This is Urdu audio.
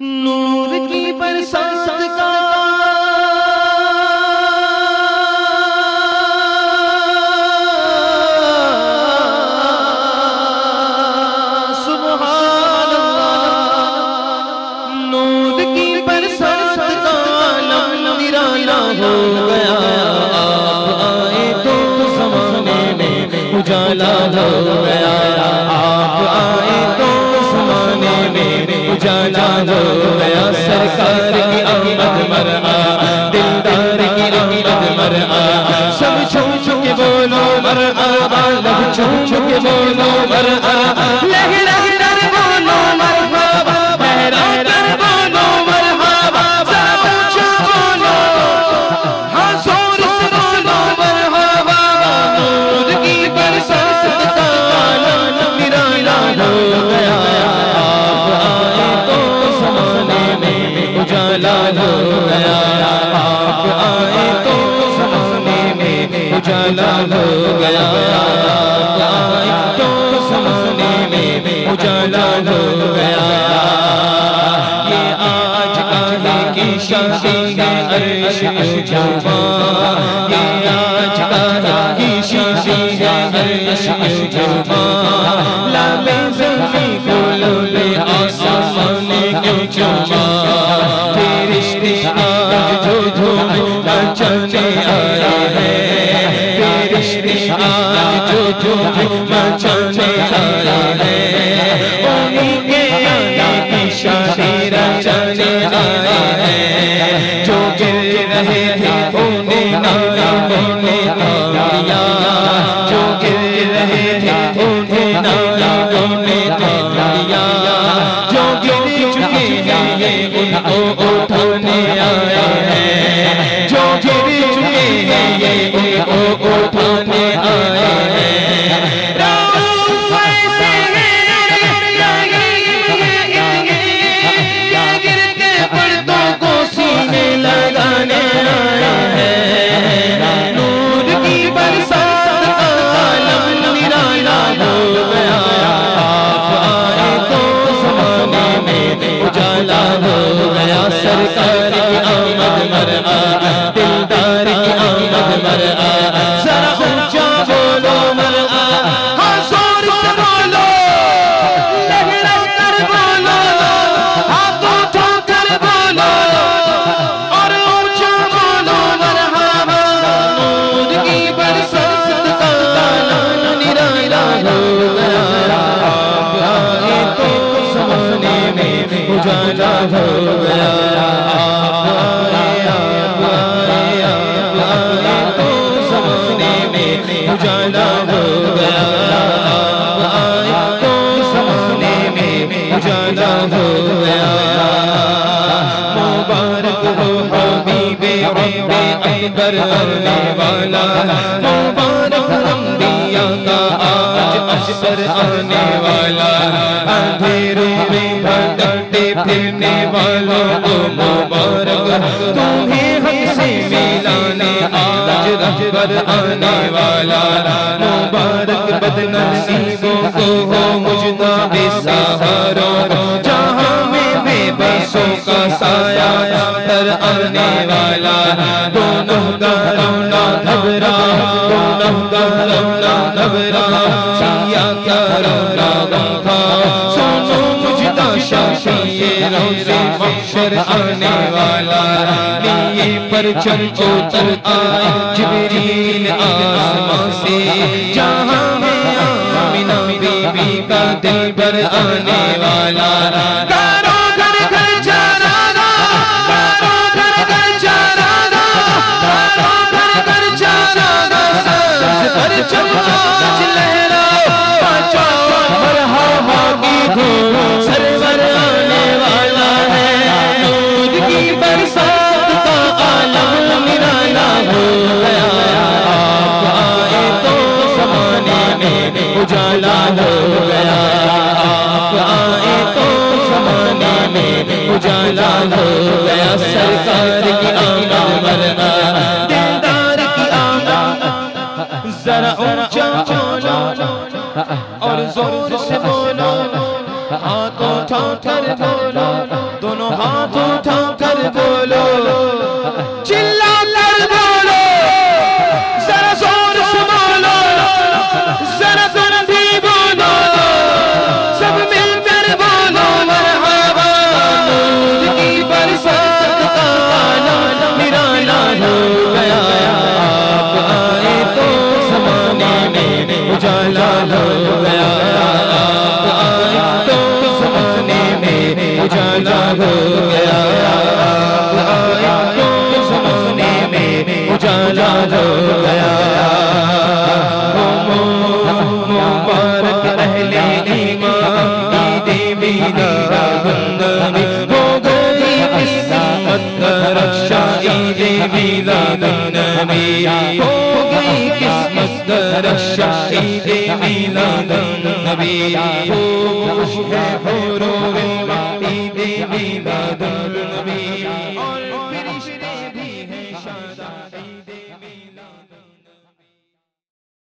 نور کی برسات کا سبحان اللہ، نور کی برسات کا عالم نرالا ہو گیا۔ آپ آئے تو زمانے میں اجالا ہو گیا۔ جانو گیا سرکار کی آمد مرآ، دلدار کی آمد مرآ۔ سب چھو چھو کے بولو مرآ لب چھو چھو کے بولو مرآ۔ کی شادی ہے۔ عرش اجابا یہ آج کی شادی عرش اجابا لابے زمین کو آسمان کیوں فرشتے آج جو دھوم مچانے آئے ہیں فرشتے آج جو دھوم مچانے انہی کے آنے کی رچانے ہیں جو گر رہے تھے انہیں نایا انہیں آیا جو گر رہے تھے انہیں نایا انہیں آیا جو گر چکے ہیں یہ ان کو اٹھانے آئے ہیں جو گر چکے ہیں یہ ان کو اٹھانے میں ہو گیا تو میں اجالا ہو گیا تو میں اجالا ہو گیا مبارک ہو حبیب اکبر آنے والا مبارک انبیاء کا آج اشبر آنے والا پھرنے والوں کو مبارک، تمہیں ہم سے ملانے آج رہبر آنے والا مبارک بدنصیبوں کو ہو مجدہ بے سہاروں جہاں میں بے بسوں کا سایہ پر آنے والا دونوں کا رونا گھبرا، دونوں کا رونا گھبرا، سیاہ کا رونا شافی محشر آنے والا لیے پر چل اتر آئے جبریل آسمان سے۔ جہاں میں آمینہ بی بی کا دل پر آنے والا۔ گیا سرکار کی آمد مرنا، دیندار کی آمد ذرا اونچا بولا اور زور سے بولا ہاتھوں ٹھا ٹھر بولا دونوں ہاتھوں ٹھا رشائی دیوی لالا نبی. ہو گئی قسمت رشائی دیوی لالا نبی.